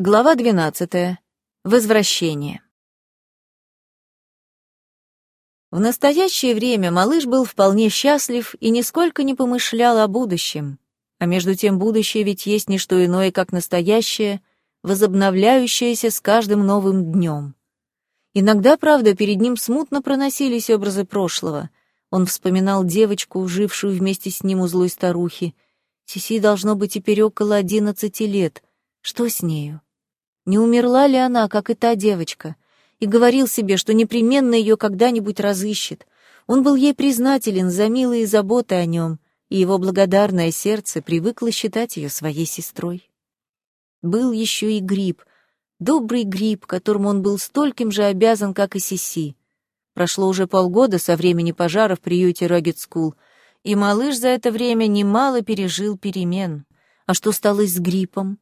Глава 12. Возвращение. В настоящее время малыш был вполне счастлив и нисколько не помышлял о будущем. А между тем будущее ведь есть не что иное, как настоящее, возобновляющееся с каждым новым днем. Иногда, правда, перед ним смутно проносились образы прошлого. Он вспоминал девочку, жившую вместе с ним у злой старухи. Сиси должно быть теперь около одиннадцати лет. Что с нею? Не умерла ли она, как и та девочка, и говорил себе, что непременно ее когда-нибудь разыщет. Он был ей признателен за милые заботы о нем, и его благодарное сердце привыкло считать ее своей сестрой. Был еще и гриб, добрый гриб, которому он был стольким же обязан, как и Сиси. Прошло уже полгода со времени пожара в приюте Ragged School, и малыш за это время немало пережил перемен. А что стало с гриппом?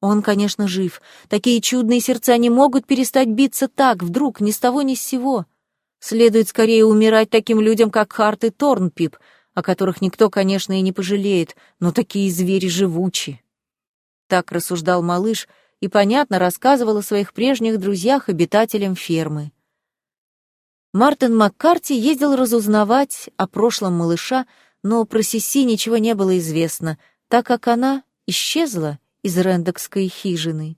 Он, конечно, жив. Такие чудные сердца не могут перестать биться так, вдруг, ни с того ни с сего. Следует скорее умирать таким людям, как Харт и Торнпип, о которых никто, конечно, и не пожалеет, но такие звери живучи. Так рассуждал малыш и, понятно, рассказывал о своих прежних друзьях, обитателям фермы. Мартин Маккарти ездил разузнавать о прошлом малыша, но про Сиси ничего не было известно, так как она исчезла из рендокской хижины.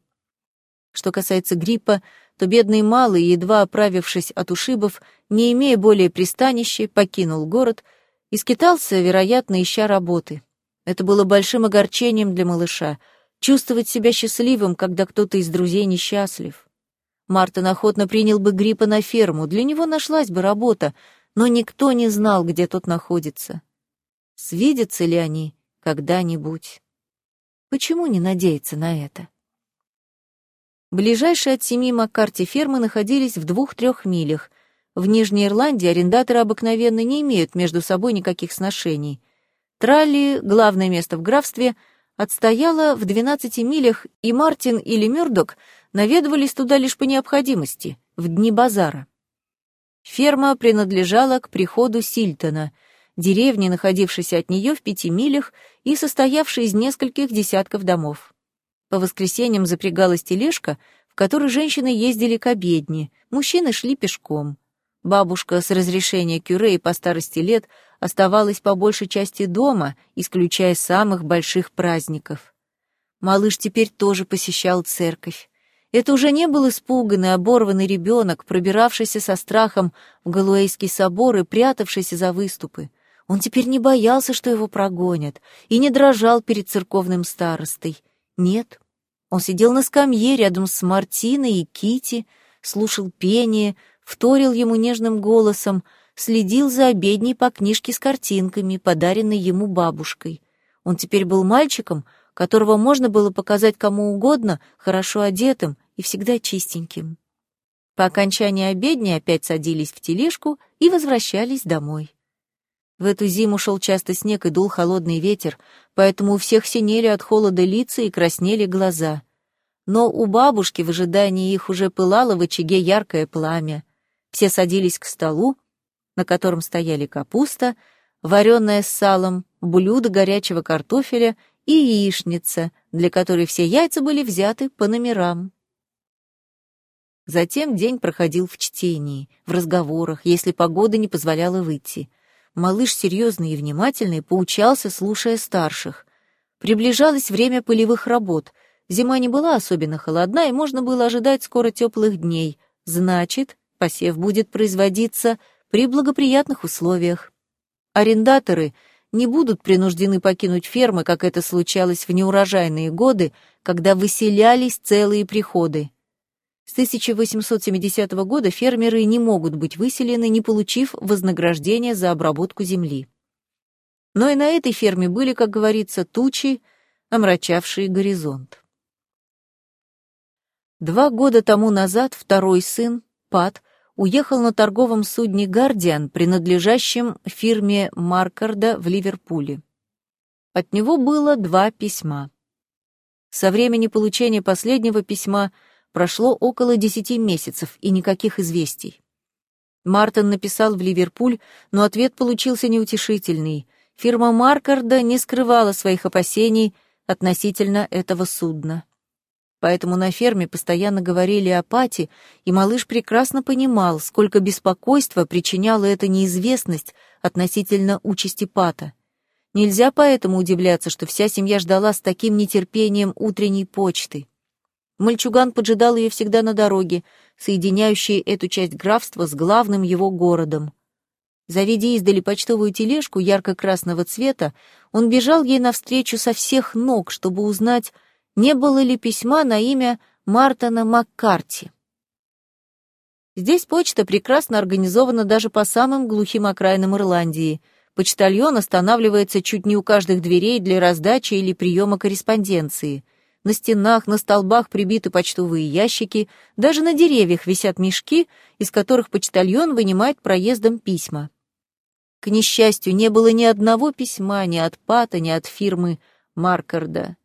Что касается гриппа, то бедный малый, едва оправившись от ушибов, не имея более пристанища, покинул город и скитался, вероятно, ища работы. Это было большим огорчением для малыша — чувствовать себя счастливым, когда кто-то из друзей несчастлив. Мартин охотно принял бы гриппа на ферму, для него нашлась бы работа, но никто не знал, где тот находится. Свидятся ли они когда-нибудь? Почему не надеяться на это? Ближайшие от семьи Маккарти фермы находились в двух-трех милях. В Нижней Ирландии арендаторы обыкновенно не имеют между собой никаких сношений. Тралли, главное место в графстве, отстояло в 12 милях, и Мартин или Мёрдок наведывались туда лишь по необходимости, в дни базара. Ферма принадлежала к приходу Сильтона — деревни, находившейся от нее в пяти милях и состоявшей из нескольких десятков домов. По воскресеньям запрягалась тележка, в которой женщины ездили к обедне, мужчины шли пешком. Бабушка с разрешения кюре по старости лет оставалась по большей части дома, исключая самых больших праздников. Малыш теперь тоже посещал церковь. Это уже не был испуганный, оборванный ребенок, пробиравшийся со страхом в Галуэйский собор и прятавшийся за выступы. Он теперь не боялся, что его прогонят, и не дрожал перед церковным старостой. Нет, он сидел на скамье рядом с Мартиной и Кити, слушал пение, вторил ему нежным голосом, следил за обедней по книжке с картинками, подаренной ему бабушкой. Он теперь был мальчиком, которого можно было показать кому угодно, хорошо одетым и всегда чистеньким. По окончании обедни опять садились в тележку и возвращались домой. В эту зиму шел часто снег и дул холодный ветер, поэтому у всех синели от холода лица и краснели глаза. Но у бабушки в ожидании их уже пылало в очаге яркое пламя. Все садились к столу, на котором стояли капуста, вареная с салом, блюдо горячего картофеля и яичница, для которой все яйца были взяты по номерам. Затем день проходил в чтении, в разговорах, если погода не позволяла выйти — Малыш серьезный и внимательный поучался, слушая старших. Приближалось время полевых работ. Зима не была особенно холодна, и можно было ожидать скоро теплых дней. Значит, посев будет производиться при благоприятных условиях. Арендаторы не будут принуждены покинуть фермы, как это случалось в неурожайные годы, когда выселялись целые приходы. С 1870 года фермеры не могут быть выселены, не получив вознаграждения за обработку земли. Но и на этой ферме были, как говорится, тучи, омрачавшие горизонт. Два года тому назад второй сын, Пат, уехал на торговом судне «Гардиан», принадлежащем фирме Маркарда в Ливерпуле. От него было два письма. Со времени получения последнего письма – Прошло около десяти месяцев, и никаких известий. Мартин написал в Ливерпуль, но ответ получился неутешительный. Фирма Маркарда не скрывала своих опасений относительно этого судна. Поэтому на ферме постоянно говорили о Пате, и малыш прекрасно понимал, сколько беспокойства причиняла эта неизвестность относительно участи Пата. Нельзя поэтому удивляться, что вся семья ждала с таким нетерпением утренней почты. Мальчуган поджидал ее всегда на дороге, соединяющей эту часть графства с главным его городом. Завидя издали почтовую тележку ярко-красного цвета, он бежал ей навстречу со всех ног, чтобы узнать, не было ли письма на имя Мартона Маккарти. Здесь почта прекрасно организована даже по самым глухим окраинам Ирландии. Почтальон останавливается чуть не у каждых дверей для раздачи или приема корреспонденции. На стенах, на столбах прибиты почтовые ящики, даже на деревьях висят мешки, из которых почтальон вынимает проездом письма. К несчастью, не было ни одного письма ни от Пата, ни от фирмы Маркарда.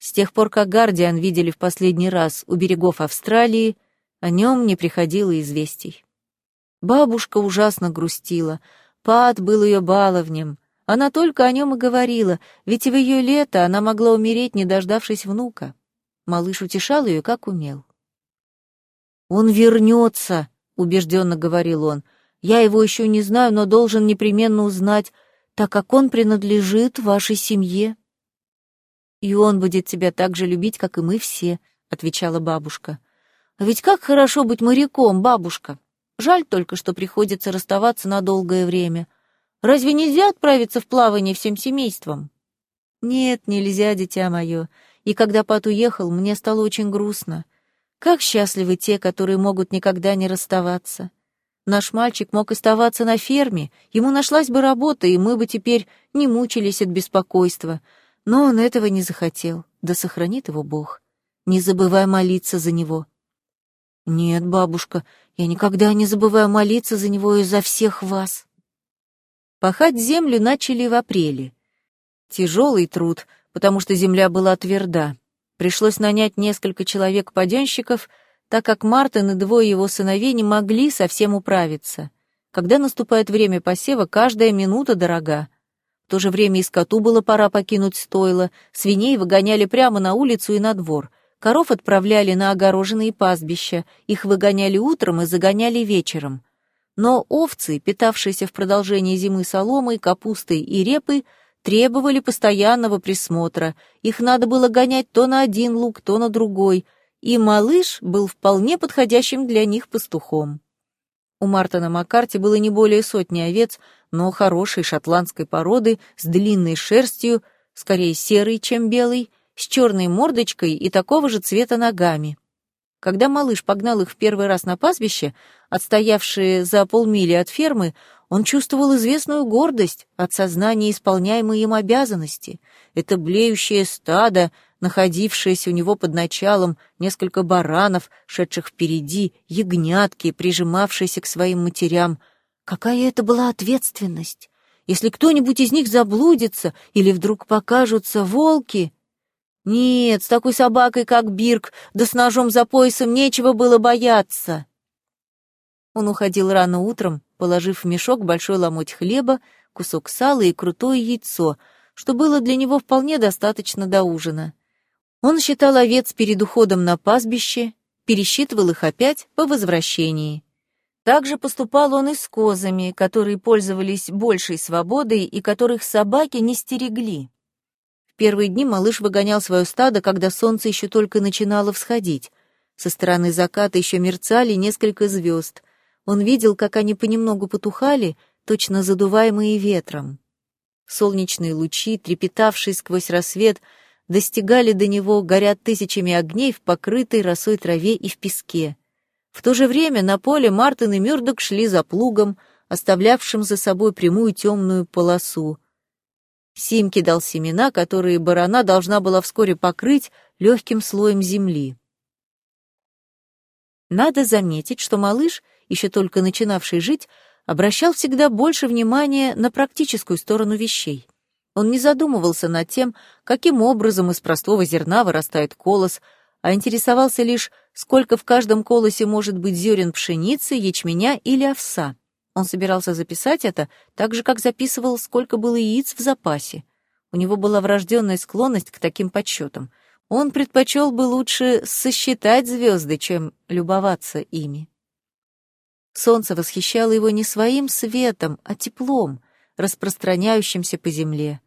С тех пор, как Гардиан видели в последний раз у берегов Австралии, о нем не приходило известий. Бабушка ужасно грустила. Пат был ее баловнем. Она только о нем и говорила, ведь в ее лето она могла умереть, не дождавшись внука. Малыш утешал ее, как умел. «Он вернется», — убежденно говорил он. «Я его еще не знаю, но должен непременно узнать, так как он принадлежит вашей семье». «И он будет тебя так же любить, как и мы все», — отвечала бабушка. «А ведь как хорошо быть моряком, бабушка! Жаль только, что приходится расставаться на долгое время. Разве нельзя отправиться в плавание всем семейством? Нет, нельзя, дитя мое. И когда Пат уехал, мне стало очень грустно. Как счастливы те, которые могут никогда не расставаться. Наш мальчик мог оставаться на ферме, ему нашлась бы работа, и мы бы теперь не мучились от беспокойства. Но он этого не захотел, да сохранит его Бог. Не забывай молиться за него. Нет, бабушка, я никогда не забываю молиться за него и за всех вас. Пахать землю начали в апреле. Тяжелый труд, потому что земля была тверда. Пришлось нанять несколько человек-паденщиков, так как Мартин и двое его сыновей не могли совсем управиться. Когда наступает время посева, каждая минута дорога. В то же время и скоту было пора покинуть стойло, свиней выгоняли прямо на улицу и на двор. Коров отправляли на огороженные пастбища, их выгоняли утром и загоняли вечером. Но овцы, питавшиеся в продолжении зимы соломой, капустой и репой, требовали постоянного присмотра. Их надо было гонять то на один луг, то на другой, и малыш был вполне подходящим для них пастухом. У Мартона Маккарти было не более сотни овец, но хорошей шотландской породы, с длинной шерстью, скорее серой, чем белой, с черной мордочкой и такого же цвета ногами. Когда малыш погнал их в первый раз на пастбище, отстоявшие за полмили от фермы, он чувствовал известную гордость от сознания исполняемой им обязанности. Это блеющее стадо, находившееся у него под началом, несколько баранов, шедших впереди, ягнятки, прижимавшиеся к своим матерям. Какая это была ответственность! Если кто-нибудь из них заблудится или вдруг покажутся волки... Нет, с такой собакой, как Бирк, да с ножом за поясом нечего было бояться. Он уходил рано утром, положив в мешок большой ломоть хлеба, кусок сала и крутое яйцо, что было для него вполне достаточно до ужина. Он считал овец перед уходом на пастбище, пересчитывал их опять по возвращении. Также поступал он и с козами, которые пользовались большей свободой и которых собаки не стерегли первые дни малыш выгонял свое стадо, когда солнце еще только начинало всходить. Со стороны заката еще мерцали несколько звезд. Он видел, как они понемногу потухали, точно задуваемые ветром. Солнечные лучи, трепетавшие сквозь рассвет, достигали до него, горят тысячами огней в покрытой росой траве и в песке. В то же время на поле Мартин и Мёрдок шли за плугом, оставлявшим за собой прямую темную полосу. Симки дал семена, которые барана должна была вскоре покрыть легким слоем земли. Надо заметить, что малыш, еще только начинавший жить, обращал всегда больше внимания на практическую сторону вещей. Он не задумывался над тем, каким образом из простого зерна вырастает колос, а интересовался лишь, сколько в каждом колосе может быть зерен пшеницы, ячменя или овса. Он собирался записать это так же, как записывал, сколько было яиц в запасе. У него была врожденная склонность к таким подсчетам. Он предпочел бы лучше сосчитать звезды, чем любоваться ими. Солнце восхищало его не своим светом, а теплом, распространяющимся по земле.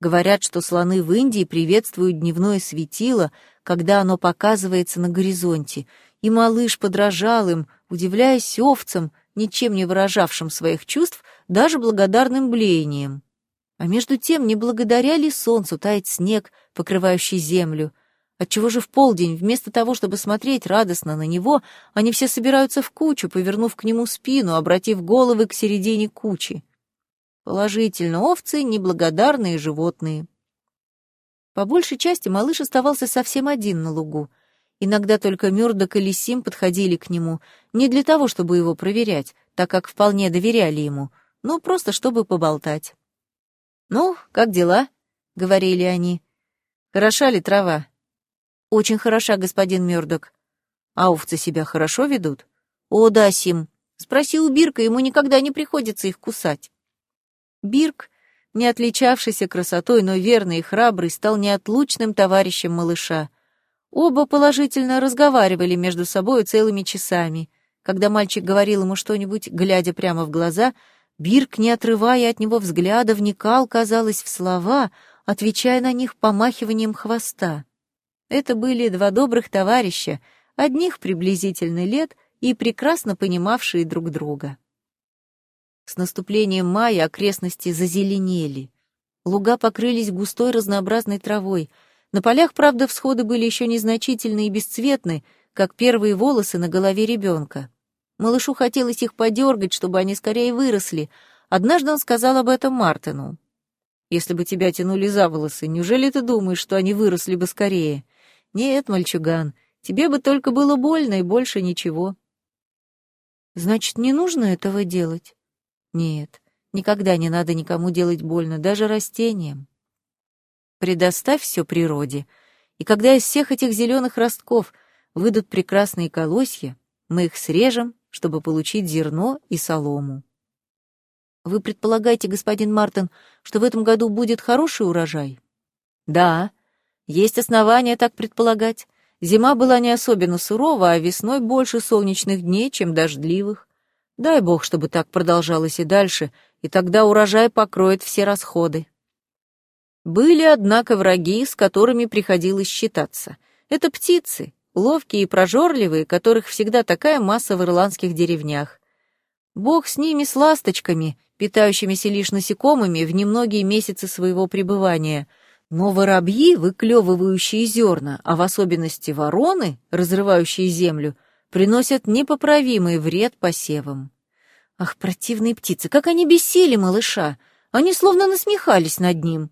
Говорят, что слоны в Индии приветствуют дневное светило, когда оно показывается на горизонте, и малыш подражал им, удивляясь овцам, ничем не выражавшим своих чувств, даже благодарным блеянием. А между тем, не благодаря ли солнцу тает снег, покрывающий землю? Отчего же в полдень, вместо того, чтобы смотреть радостно на него, они все собираются в кучу, повернув к нему спину, обратив головы к середине кучи? Положительно, овцы — неблагодарные животные. По большей части малыш оставался совсем один на лугу. Иногда только Мёрдок или Сим подходили к нему, не для того, чтобы его проверять, так как вполне доверяли ему, но просто чтобы поболтать. «Ну, как дела?» — говорили они. «Хороша ли трава?» «Очень хороша, господин Мёрдок». «А овцы себя хорошо ведут?» «О, да, Сим. Спроси у Бирка, ему никогда не приходится их кусать». Бирк, не отличавшийся красотой, но верный и храбрый, стал неотлучным товарищем малыша. Оба положительно разговаривали между собой целыми часами. Когда мальчик говорил ему что-нибудь, глядя прямо в глаза — Бирк, не отрывая от него взгляда, вникал, казалось, в слова, отвечая на них помахиванием хвоста. Это были два добрых товарища, одних приблизительно лет и прекрасно понимавшие друг друга. С наступлением мая окрестности зазеленели. Луга покрылись густой разнообразной травой. На полях, правда, всходы были еще незначительны и бесцветны, как первые волосы на голове ребенка. Малышу хотелось их подергать, чтобы они скорее выросли. Однажды он сказал об этом Мартину. «Если бы тебя тянули за волосы, неужели ты думаешь, что они выросли бы скорее? Нет, мальчуган, тебе бы только было больно и больше ничего». «Значит, не нужно этого делать?» «Нет, никогда не надо никому делать больно, даже растениям. Предоставь все природе, и когда из всех этих зеленых ростков выйдут прекрасные колосья, мы их срежем чтобы получить зерно и солому. Вы предполагаете, господин Мартин, что в этом году будет хороший урожай? Да, есть основания так предполагать. Зима была не особенно сурова, а весной больше солнечных дней, чем дождливых. Дай бог, чтобы так продолжалось и дальше, и тогда урожай покроет все расходы. Были, однако, враги, с которыми приходилось считаться. Это птицы, ловкие и прожорливые, которых всегда такая масса в ирландских деревнях. Бог с ними, с ласточками, питающимися лишь насекомыми в немногие месяцы своего пребывания, но воробьи, выклевывающие зерна, а в особенности вороны, разрывающие землю, приносят непоправимый вред посевам. Ах, противные птицы, как они бесили малыша! Они словно насмехались над ним.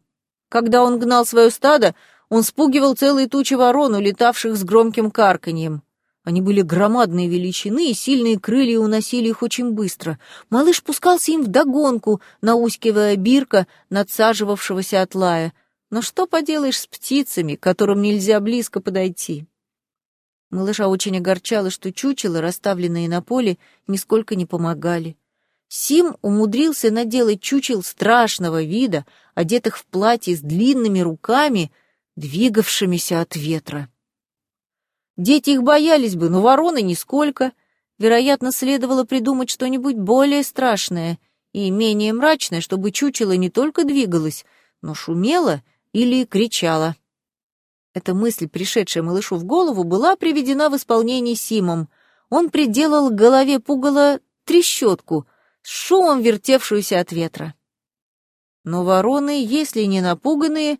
Когда он гнал свое стадо, он спугивал целые тучи ворон, улетавших с громким карканьем. Они были громадной величины, и сильные крылья уносили их очень быстро. Малыш пускался им вдогонку, наускивая бирка, надсаживавшегося от лая. Но что поделаешь с птицами, к которым нельзя близко подойти? Малыша очень огорчало, что чучела, расставленные на поле, нисколько не помогали. Сим умудрился наделать чучел страшного вида, одетых в платье с длинными руками, двигавшимися от ветра. Дети их боялись бы, но вороны нисколько. Вероятно, следовало придумать что-нибудь более страшное и менее мрачное, чтобы чучело не только двигалось, но шумело или кричало. Эта мысль, пришедшая малышу в голову, была приведена в исполнение Симом. Он приделал к голове пугала трещотку, с шумом вертевшуюся от ветра. Но вороны, если не напуганные,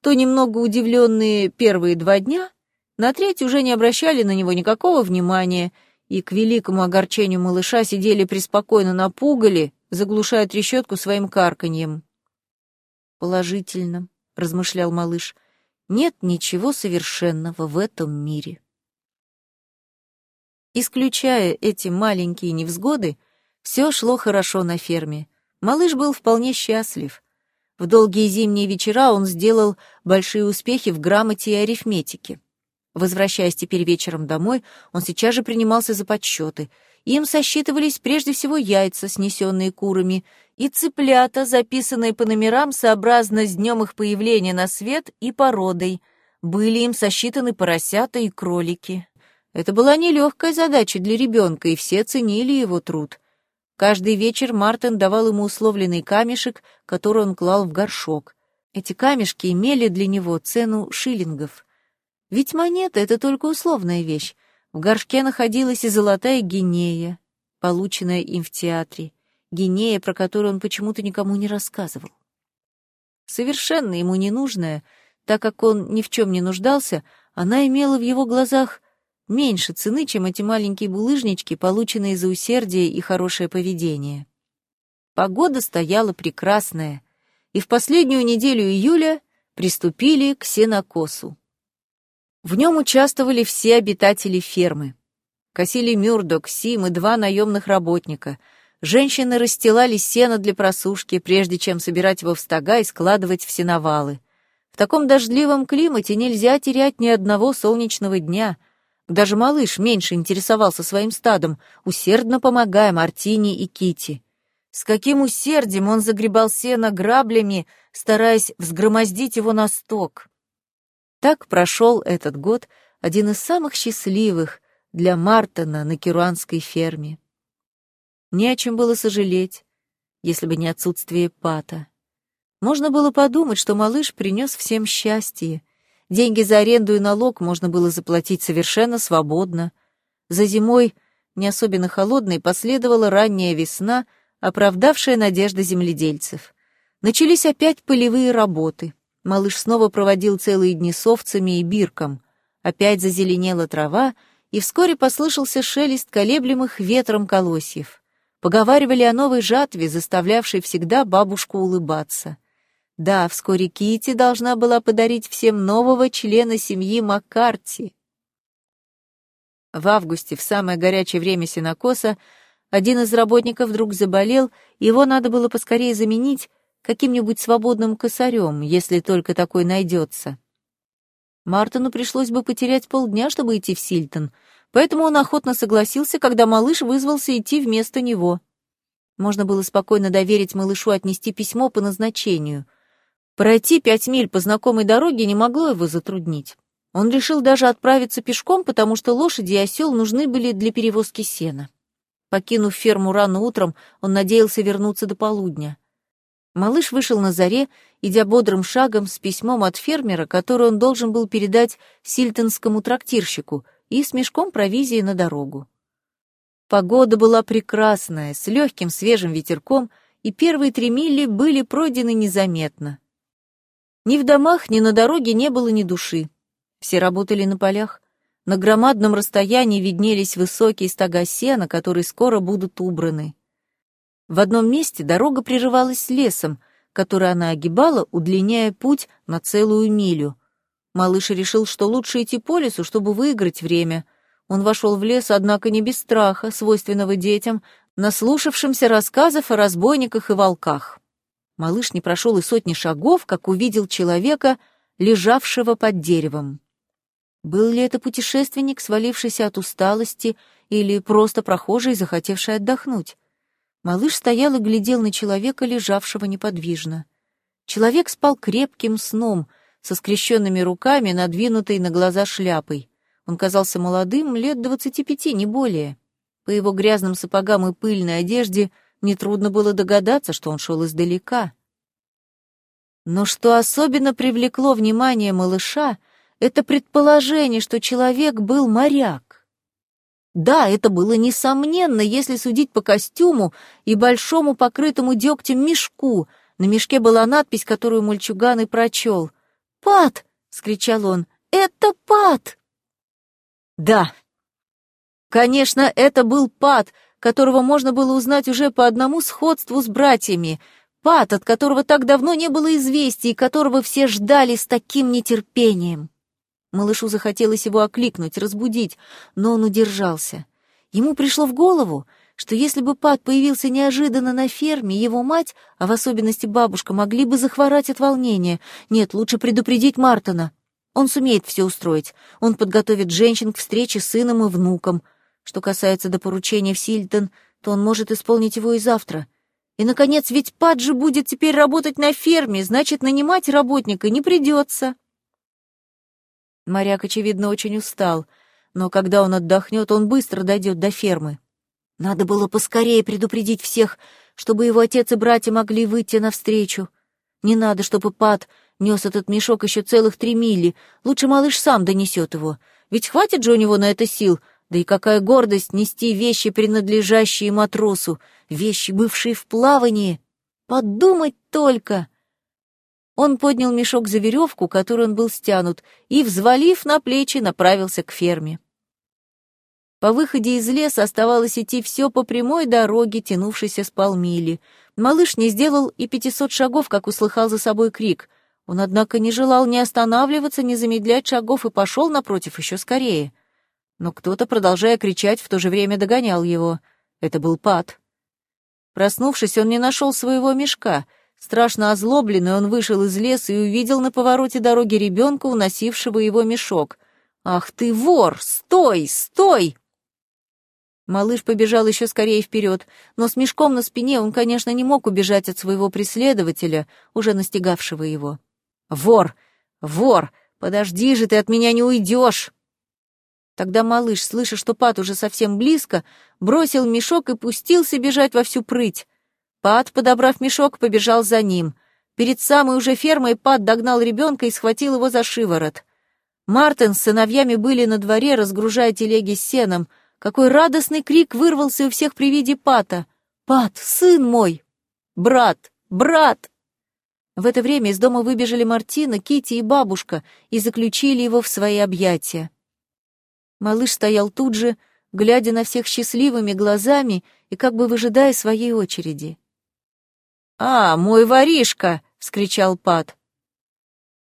то немного удивленные первые два дня, на треть уже не обращали на него никакого внимания и к великому огорчению малыша сидели преспокойно на пугале, заглушая трещотку своим карканьем. «Положительно», — размышлял малыш, — «нет ничего совершенного в этом мире». Исключая эти маленькие невзгоды, все шло хорошо на ферме. Малыш был вполне счастлив — в долгие зимние вечера он сделал большие успехи в грамоте и арифметике. Возвращаясь теперь вечером домой, он сейчас же принимался за подсчеты. Им сосчитывались прежде всего яйца, снесенные курами, и цыплята, записанные по номерам сообразно с днем их появления на свет и породой. были им сосчитаны поросята и кролики. Это была нелегкая задача для ребенка, и все ценили его труд. Каждый вечер Мартин давал ему условленный камешек, который он клал в горшок. Эти камешки имели для него цену шиллингов. Ведь монета — это только условная вещь. В горшке находилась и золотая гинея, полученная им в театре, гинея, про которую он почему-то никому не рассказывал. Совершенно ему ненужная, так как он ни в чем не нуждался, она имела в его глазах меньше цены, чем эти маленькие булыжнички, полученные за усердие и хорошее поведение. Погода стояла прекрасная, и в последнюю неделю июля приступили к сенокосу. В нем участвовали все обитатели фермы. Косили Мюрдок, Сим и два наемных работника. Женщины расстилали сено для просушки, прежде чем собирать его в стога и складывать в сеновалы. В таком дождливом климате нельзя терять ни одного солнечного дня. Даже малыш меньше интересовался своим стадом, усердно помогая Мартине и Кити. С каким усердием он загребал сено граблями, стараясь взгромоздить его на сток. Так прошел этот год, один из самых счастливых для Мартона на керуанской ферме. Не о чем было сожалеть, если бы не отсутствие Пата. Можно было подумать, что малыш принес всем счастье. Деньги за аренду и налог можно было заплатить совершенно свободно. За зимой, не особенно холодной, последовала ранняя весна, оправдавшая надежды земледельцев. Начались опять полевые работы — Малыш снова проводил целые дни с овцами и бирком. Опять зазеленела трава, и вскоре послышался шелест колеблемых ветром колосьев. Поговаривали о новой жатве, заставлявшей всегда бабушку улыбаться. Да, вскоре Кити должна была подарить всем нового члена семьи Маккарти. В августе, в самое горячее время сенокоса, один из работников вдруг заболел, его надо было поскорее заменить, каким-нибудь свободным косарем, если только такой найдется. Мартину пришлось бы потерять полдня, чтобы идти в Сильтон, поэтому он охотно согласился, когда малыш вызвался идти вместо него. Можно было спокойно доверить малышу отнести письмо по назначению. Пройти пять миль по знакомой дороге не могло его затруднить. Он решил даже отправиться пешком, потому что лошади и осел нужны были для перевозки сена. Покинув ферму рано утром, он надеялся вернуться до полудня. Малыш вышел на заре, идя бодрым шагом с письмом от фермера, который он должен был передать сильтонскому трактирщику, и с мешком провизии на дорогу. Погода была прекрасная, с легким свежим ветерком, и первые три мили были пройдены незаметно. Ни в домах, ни на дороге не было ни души. Все работали на полях. На громадном расстоянии виднелись высокие стога сена, которые скоро будут убраны. В одном месте дорога прерывалась лесом, который она огибала, удлиняя путь на целую милю. Малыш решил, что лучше идти по лесу, чтобы выиграть время. Он вошел в лес, однако не без страха, свойственного детям, наслушавшимся рассказов о разбойниках и волках. Малыш не прошел и сотни шагов, как увидел человека, лежавшего под деревом. Был ли это путешественник, свалившийся от усталости, или просто прохожий, захотевший отдохнуть? Малыш стоял и глядел на человека, лежавшего неподвижно. Человек спал крепким сном, со скрещенными руками, надвинутой на глаза шляпой. Он казался молодым, лет двадцати пяти, не более. По его грязным сапогам и пыльной одежде нетрудно было догадаться, что он шел издалека. Но что особенно привлекло внимание малыша, это предположение, что человек был моряк. Да, это было несомненно, если судить по костюму и большому покрытому дегтем мешку. На мешке была надпись, которую мальчуган и прочел. «Пат!» — скричал он. «Это Пат!» Да, конечно, это был Пат, которого можно было узнать уже по одному сходству с братьями. Пат, от которого так давно не было известий, которого все ждали с таким нетерпением. Малышу захотелось его окликнуть, разбудить, но он удержался. Ему пришло в голову, что если бы Пат появился неожиданно на ферме, его мать, а в особенности бабушка, могли бы захворать от волнения. Нет, лучше предупредить Мартона. Он сумеет все устроить. Он подготовит женщин к встрече с сыном и внуком. Что касается до поручения в Сильтон, то он может исполнить его и завтра. И, наконец, ведь Пат же будет теперь работать на ферме, значит, нанимать работника не придется. Моряк, очевидно, очень устал, но когда он отдохнет, он быстро дойдет до фермы. Надо было поскорее предупредить всех, чтобы его отец и братья могли выйти навстречу. Не надо, чтобы Пат нес этот мешок еще целых три мили. Лучше малыш сам донесет его. Ведь хватит же у него на это сил. Да и какая гордость нести вещи, принадлежащие матросу, вещи, бывшие в плавании. Подумать только! Он поднял мешок за веревку, которой он был стянут, и, взвалив на плечи, направился к ферме. По выходе из леса оставалось идти все по прямой дороге, тянувшейся с полмили. Малыш не сделал и пятисот шагов, как услыхал за собой крик. Он, однако, не желал ни останавливаться, ни замедлять шагов и пошел, напротив, еще скорее. Но кто-то, продолжая кричать, в то же время догонял его. Это был Пат. Проснувшись, он не нашел своего мешка. Страшно озлобленный, он вышел из леса и увидел на повороте дороги ребенка, уносившего его мешок. «Ах ты вор! Стой! Стой!» Малыш побежал еще скорее вперед, но с мешком на спине он, конечно, не мог убежать от своего преследователя, уже настигавшего его. «Вор! Вор! Подожди же, ты от меня не уйдешь!» Тогда малыш, слыша, что Пат уже совсем близко, бросил мешок и пустился бежать во всю прыть. Пат, подобрав мешок, побежал за ним. Перед самой уже фермой Пат догнал ребенка и схватил его за шиворот. Мартин с сыновьями были на дворе, разгружая телеги с сеном — какой радостный крик вырвался у всех при виде Пата. «Пат, сын мой! Брат! Брат!» В это время из дома выбежали Мартина, Кити и бабушка и заключили его в свои объятия. Малыш стоял тут же, глядя на всех счастливыми глазами и как бы выжидая своей очереди. «А, мой воришка!» — вскричал Пат.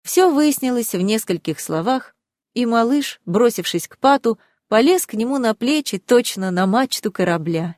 Все выяснилось в нескольких словах, и малыш, бросившись к Пату, полез к нему на плечи, точно на мачту корабля.